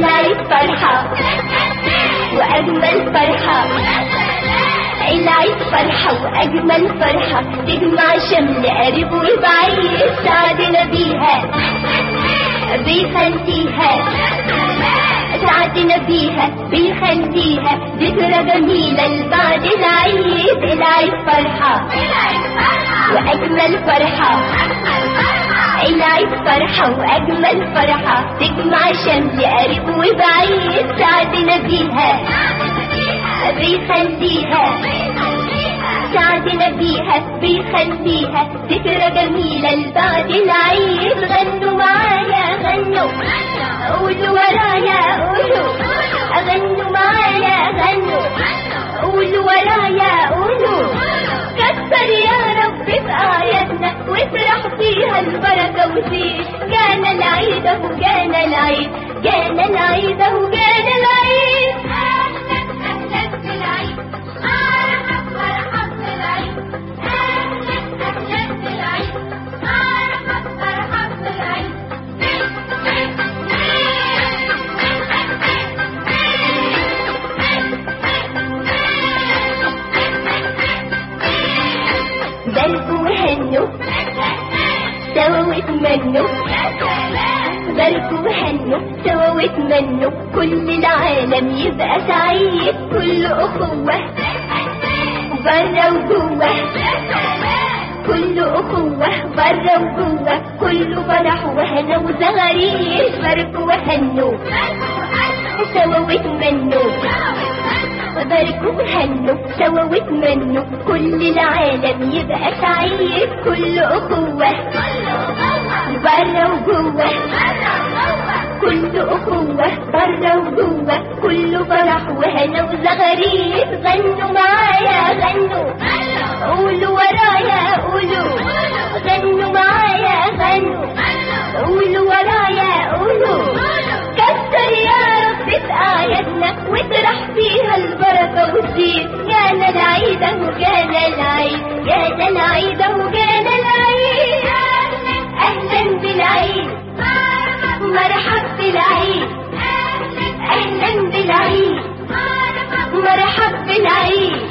إلهي الفرحة وأجمل فرحة. إلهي فرحة وأجمل فرحة. تجمع شمل قريب وبعيد سعدنا بيها بيخليها سعدنا بيها بيخليها ذكرى جميلة لبعد العيد العيد فرحة. وأجمل فرحة. العيد فرحة وأجمل فرحة. تجمع شمل قريب وبعيد سعدنا بيها بيخليها سعدنا بيها بيخليها ذكرى جميلة لبعد العيد. غنوا معايا غنوا. قولوا ورايا قولوا غنوا معايا غنوا. قولوا ورايا. كتر يا رب في آياتنا وافرح فيها البركة وزيد جانا العيد جانا العيد جانا العيد اهو بلكوا وهنوا سوا واتمنوا بلكوا وهنوا سوا واتمنوا كل العالم يبقى سعيد كل أخوة برا وجوه كل أخوة برا وجوه كل فرح وهنا وزغاريد باركوا وهنوا سوا واتمنوا باركوا وهنوا سوا واتمنوا كل العالم يبقى سعيد كل أخوة برا وجوة. كل أخوة برا وجوة. كل فرح وهنا وزغاريد غنوا معايا غنوا. قولوا ورايا قولوا. البركة والزين جانا العيد اهو جانا العيد جانا العيد اهو جانا العيد. أهلا بالعيد مرحب بالعيد. أهلا بالعيد مرحب بالعيد.